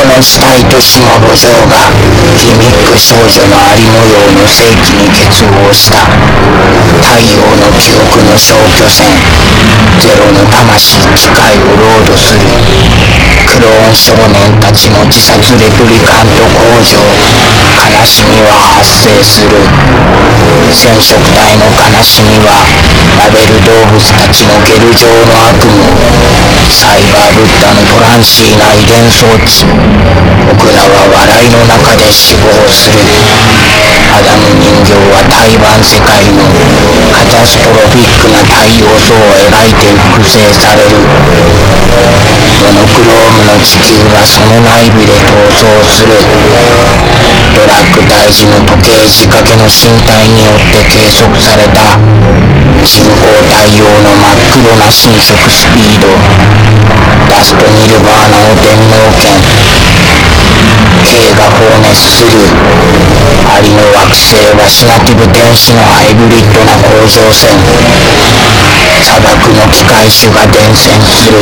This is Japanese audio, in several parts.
この死体と死の路上がギミック少女のあり模様の世紀に結合した太陽の記憶の消去線ゼロの魂機械をロードする。クローン少年たちの自殺レプリカント工場悲しみは発生する染色体の悲しみはラベル動物たちのゲル状の悪夢サイバーブッダのトランシーな遺伝装置僕らは笑いの中で死亡する。アダム人形は台湾世界のカタストロフィックな太陽像を描いて複製される。の地球がその内部で逃走する。ドラッグ大事の時計仕掛けの身体によって計測された。人工太陽の真っ黒な侵食スピード。ラストニルバーナの電脳圏。K が放熱するアリの惑星はシナティブ天使のハイブリッドな甲状腺砂漠の機械種が伝染する。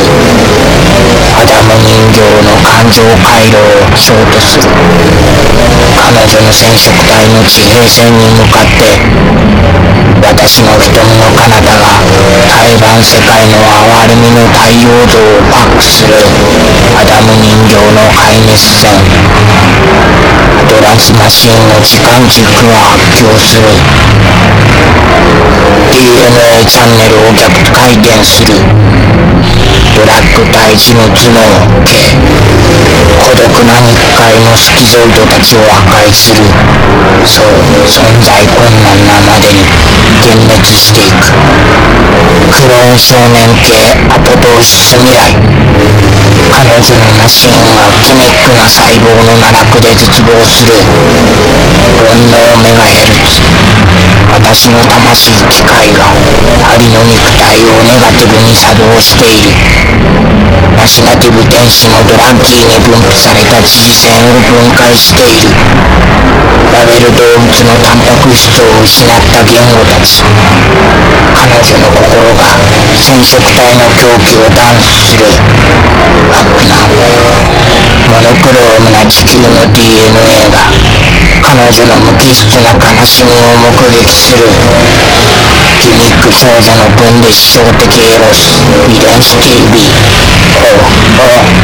アダム人形の感情回路をショートする。彼女の染色体の地平線に向かって私の瞳の彼方が台湾世界の哀れみの太陽像をパックする。アダム人形の壊滅戦。トラスマシンの時間軸は発狂する。DNA チャンネルを逆回転する。ブラック大地の頭脳系孤独な日界のスキゾイドたちを破壊する。そう存在困難なまでに幻滅していく。クローン少年系アポトーシス未来。彼女のマシンはギミックな細胞の奈落で絶望する。煩悩メガヘルツ私の魂機械が針の肉体をネガティブに作動している。マシナティブ天使のドラッキーに分布された知事線を分解している。ラベル動物のタンパク質を失った言語たち彼女の心が染色体の狂気をダンスする。悪なモノクロームな地球の DNA が彼女の無機質な悲しみを目撃する。ギミック少女の分離思想的エロス遺伝子 TV おお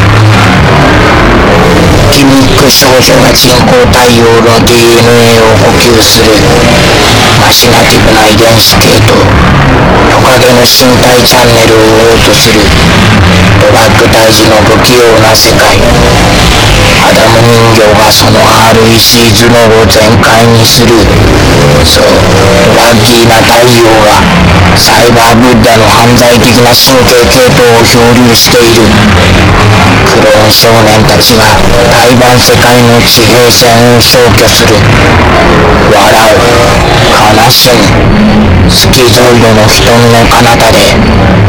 少女が人工太陽の DNA を補給するマシナティブな遺伝子系統トカゲの身体チャンネルをオートする。ドラッグ退治の不器用な世界。アダム人形がその REC 頭脳を全開にする。そう。ラッキーな太陽が。サイバーブッダの犯罪的な神経系統を漂流している。クローン少年たちが台湾世界の地平線を消去する。笑う悲しむ。スキゾイドの瞳の彼方で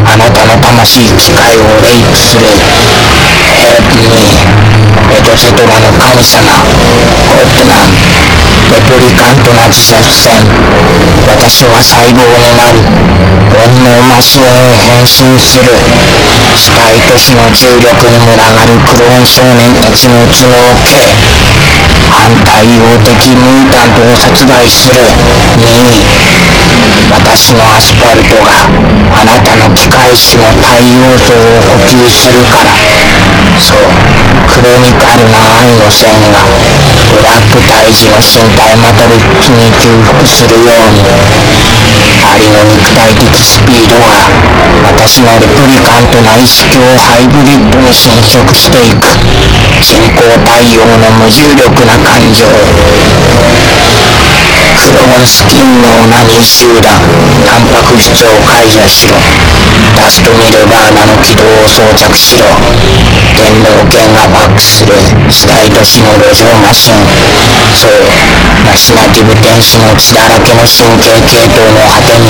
あなたの魂機械をレイプする。Help me エトセトラの神様オープナン。レプリカントな自殺戦。私は細胞になる。煩悩マシンへ変身する死体都市の重力に群がるクローン少年たちの頭脳系反対応的ミータントを殺害する2私のアスファルトがあなたの機械種の太陽像を補給するから。そう。クロニカルな愛の線が。ブラック大事の身体マトリッキに重複するようにアリの肉体的スピードは私のレプリカント内視鏡ハイブリッドに侵食していく。人工太陽の無重力な感情。クローンスキンのオナニー集団タンパク質を解除しろ。ダストミルバーナの軌道を装着しろ。電動剣がバックする。死体都市の路上マシン。うマシナティブ天使の血だらけの神経系統の果てに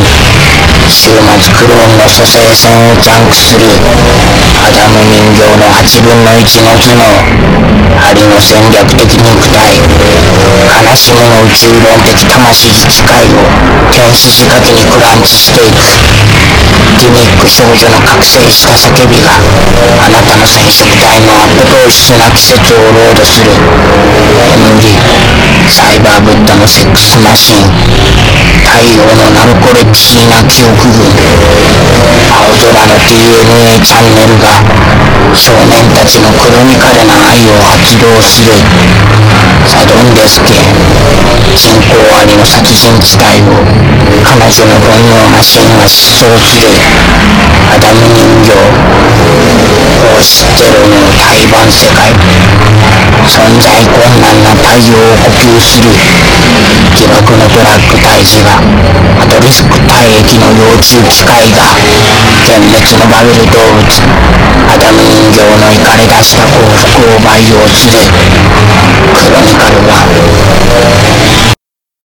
週末クローンの蘇生線をジャンクするアダム人形の8分の1の頭脳針の戦略的肉体悲しみの宇宙論的魂機械を天使仕掛けにクランチしていく。ギミック少女の覚醒した叫びがあなたの染色体のアポトーシスな季節をロードする。MD サイバーブッダのセックスマシン太陽のナルコレプシーな記憶群青空の DNA チャンネルが少年たちのクロニカルな愛を発動する。サドンデスケ人口ありの殺人地帯を彼女の煩悩マシンが疾走するアダム人形を知ってる。の対バン世界存在困難な太陽を呼吸する疑惑のブラック大使がアトリスク体液の幼虫機械が幻滅のバビル動物アダム人形のイカれ出した幸福を培養するクロニカルは